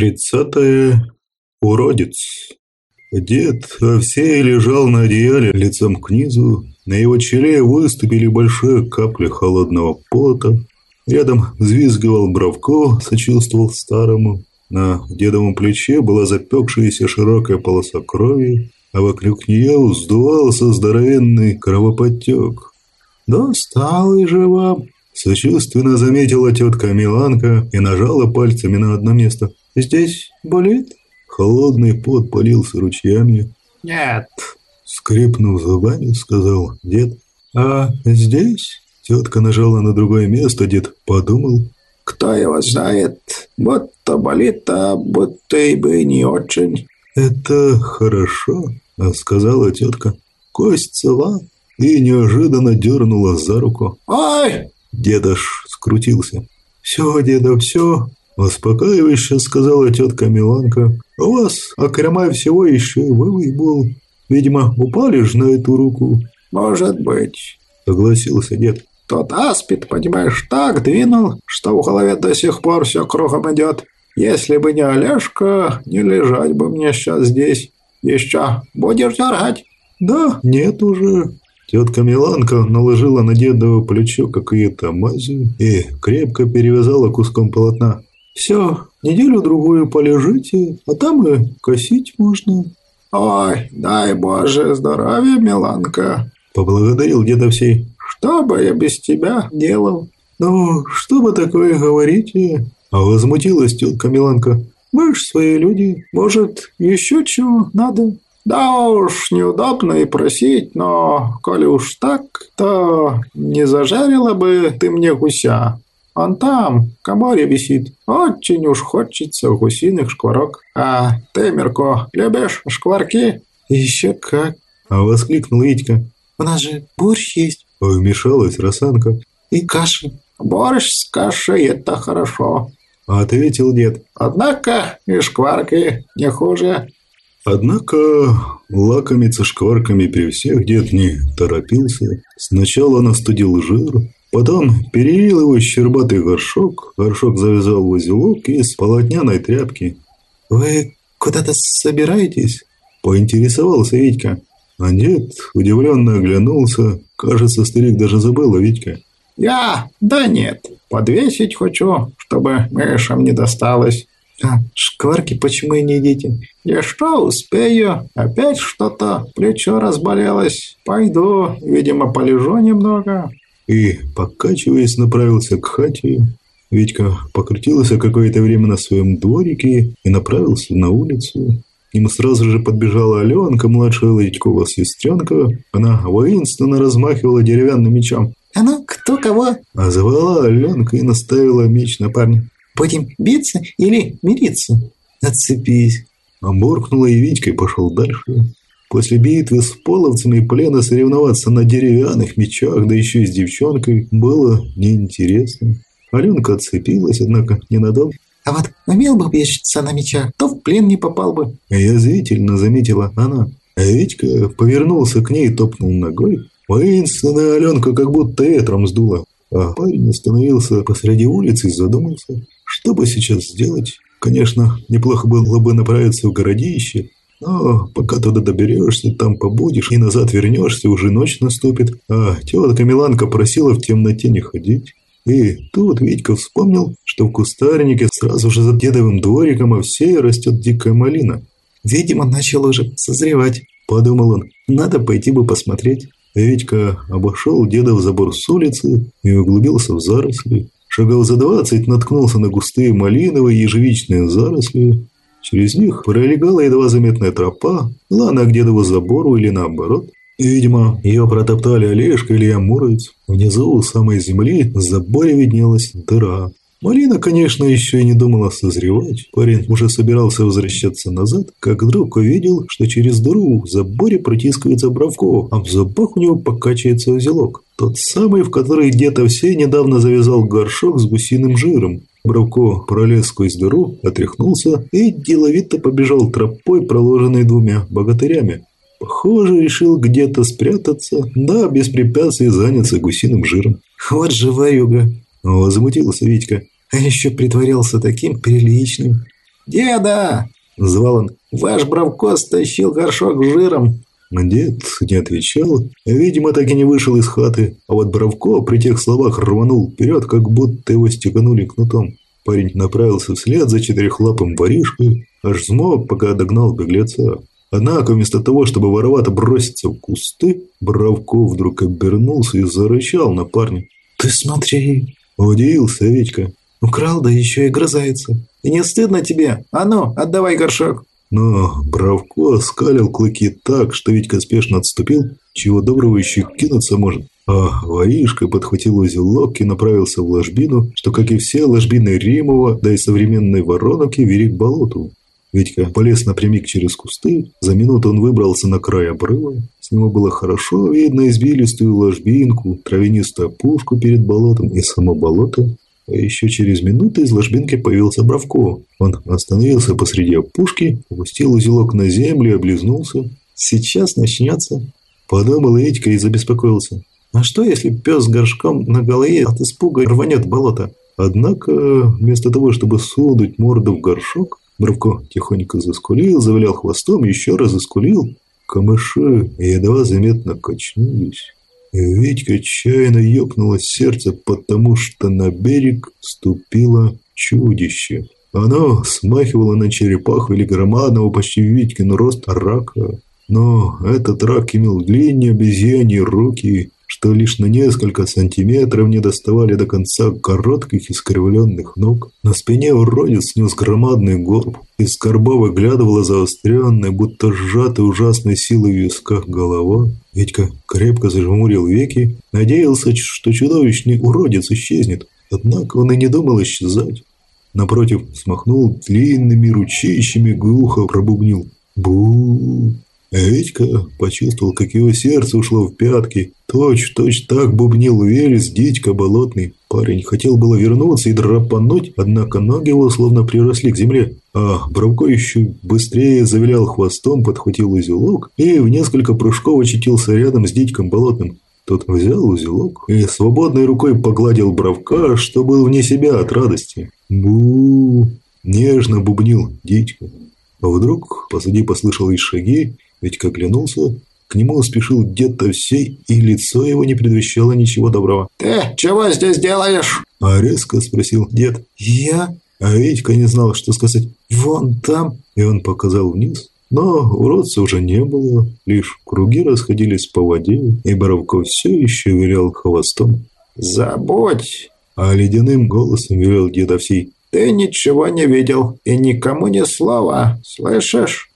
Тридцатое. Уродец. Дед Овсей лежал на одеяле лицом к низу. На его челе выступили большие капли холодного пота. Рядом взвизгивал Бравко, сочувствовал старому. На дедовом плече была запекшаяся широкая полоса крови, а вокруг нее вздувался здоровенный кровоподтек. «Досталый же вам!» Сочувственно заметила тетка Миланка и нажала пальцами на одно место. «Здесь болит?» Холодный пот полился ручьями. «Нет», — скрипнув зубами, сказал дед. «А здесь?» Тетка нажала на другое место, дед подумал. «Кто его знает, будто болит, а будто и бы не очень». «Это хорошо», — сказала тетка. «Кость цела» и неожиданно дернула за руку. «Ой!» Дед аж скрутился. «Все, деда, все!» Успокаивающе сказала тетка Миланка. «У вас, окромя всего, еще и был. Видимо, упали же на эту руку». «Может быть», — согласился дед. «Тот аспид, понимаешь, так двинул, что в голове до сих пор все кругом идет. Если бы не Олежка, не лежать бы мне сейчас здесь. Еще будешь дергать?» «Да, нет уже», Тетка Миланка наложила на дедово плечо какие-то мази и крепко перевязала куском полотна. «Все, неделю-другую полежите, а там и косить можно». «Ой, дай Боже здоровья, Миланка!» – поблагодарил деда всей. «Что бы я без тебя делал?» «Ну, что бы такое говорите?» – а возмутилась тетка Миланка. «Мы ж свои люди, может, еще чего надо?» Да уж, неудобно и просить, но, коли уж так, то не зажарила бы ты мне гуся. Он там, в коморе висит. Очень уж хочется гусиных шкварок. А ты, Мирко, любишь шкварки? Еще как. А воскликнул Витька. У нас же борщ есть. Вмешалась Росанка. И каши. Борщ с кашей – это хорошо. Ответил дед. Однако и шкварки не хуже. Однако лакомиться шкварками при всех дед не торопился. Сначала настудил жир, потом перелил его щербатый горшок, горшок завязал в узелок из полотняной тряпки. «Вы куда-то собираетесь?» – поинтересовался Витька. А дед удивленно оглянулся. Кажется, старик даже забыл о Витьке. «Я? Да нет. Подвесить хочу, чтобы мышам не досталось». А шкварки почему и не едите? Я что, успею? Опять что-то? Плечо разболелось. Пойду, видимо, полежу немного. И, покачиваясь, направился к хате. Витька покрутился какое-то время на своем дворике и направился на улицу. К нему сразу же подбежала Аленка, младшая Лытькова сестренка. Она воинственно размахивала деревянным мечом. «А ну, кто кого?» А звала Аленка и наставила меч на парня. Будем биться или мириться? Отцепись. А буркнула и Витька и пошел дальше. После битвы с половцами и плена соревноваться на деревянных мечах, да еще и с девчонкой, было неинтересно. Аленка отцепилась, однако ненадолго. А вот умел бы вешаться на мечах, то в плен не попал бы. Язвительно заметила она. А Витька повернулся к ней и топнул ногой. Воинственная Аленка как будто ветром сдула. А парень остановился посреди улицы и задумался. Что бы сейчас сделать? Конечно, неплохо было бы направиться в городище, но пока туда доберешься, там побудешь и назад вернешься, уже ночь наступит. А тетка Миланка просила в темноте не ходить. И тут Витька вспомнил, что в кустарнике сразу же за дедовым двориком овсея растет дикая малина. «Видимо, начал уже созревать», – подумал он. «Надо пойти бы посмотреть». Витька обошел дедов забор с улицы и углубился в заросли. Шагал за двадцать, наткнулся на густые малиновые ежевичные заросли. Через них пролегала едва заметная тропа, вела она к дедову забору или наоборот. Видимо, ее протоптали Олежка или Амуровец. Внизу, у самой земли, в заборе виднелась дыра. Марина, конечно, еще и не думала созревать. Парень уже собирался возвращаться назад, как вдруг увидел, что через дыру в заборе протискивается Бравко, а в зубах у него покачивается узелок. Тот самый, в который где-то все недавно завязал горшок с гусиным жиром. Бравко пролез сквозь дыру, отряхнулся и деловито побежал тропой, проложенной двумя богатырями. Похоже, решил где-то спрятаться, да, без препятствий заняться гусиным жиром. Вот живая юга. Возмутился Витька. А еще притворялся таким приличным. «Деда!» – звал он. «Ваш Бравко стащил горшок жиром». Дед не отвечал, видимо, так и не вышел из хаты, а вот Бравко при тех словах рванул вперед, как будто его стеканули кнутом. Парень направился вслед за четырехлапым воришкой, аж смог, пока догнал беглеца. Однако вместо того, чтобы воровато броситься в кусты, Бравко вдруг обернулся и зарычал на парня. «Ты смотри!» – удивился Витька. «Украл, да еще и грызается. И не стыдно тебе? А ну, отдавай горшок!» Но Бравко оскалил клыки так, что Витька спешно отступил, чего доброго еще кинуться может. А воришка подхватил узелок и направился в ложбину, что, как и все ложбины Римова, да и современной Вороновки, вели к болоту. Витька полез напрямик через кусты, за минуту он выбрался на край обрыва. С него было хорошо видно избилистую ложбинку, травянистую опушку перед болотом и само болото. А еще через минуту из ложбинки появился Бравко. Он остановился посреди опушки, опустил узелок на землю и облизнулся. «Сейчас начнется», – подумал Витька и забеспокоился. «А что, если пес с горшком на голове от испуга рванет в болото?» Однако, вместо того, чтобы сунуть морду в горшок, Бравко тихонько заскулил, завилял хвостом, еще раз заскулил. Камыши едва заметно качнулись. Витька отчаянно ёкнуло сердце, потому что на берег ступило чудище. Оно смахивало на черепаху или громадного почти Витькин рост рака. Но этот рак имел длинные обезьяньи руки что лишь на несколько сантиметров не доставали до конца коротких искривленных ног. На спине уродец снес громадный горб. Из горба выглядывала заостренная, будто сжатая ужасной силой в висках голова. Витька крепко зажмурил веки, надеялся, что чудовищный уродец исчезнет. Однако он и не думал исчезать. Напротив, смахнул длинными ручищами, глухо пробубнил. бу Витька почувствовал, как его сердце ушло в пятки. Точь-точь так бубнил Велес, дитька болотный. Парень хотел было вернуться и драпануть, однако ноги его словно приросли к земле. А Бравко еще быстрее завилял хвостом, подхватил узелок и в несколько прыжков очутился рядом с дитьком болотным. Тот взял узелок и свободной рукой погладил Бравка, что был вне себя от радости. бу нежно бубнил дитька. Вдруг позади послышались шаги, ведь оглянулся, к нему спешил дед Тавсей, и лицо его не предвещало ничего доброго. «Ты чего здесь делаешь?» А резко спросил дед. «Я?» А Витька не знал, что сказать. «Вон там!» И он показал вниз. Но уродца уже не было, лишь круги расходились по воде, и Боровков все еще вилял хвостом. «Забудь!» А ледяным голосом велел дедовсей. «Ты ничего не видел, и никому ни слова, слышишь?»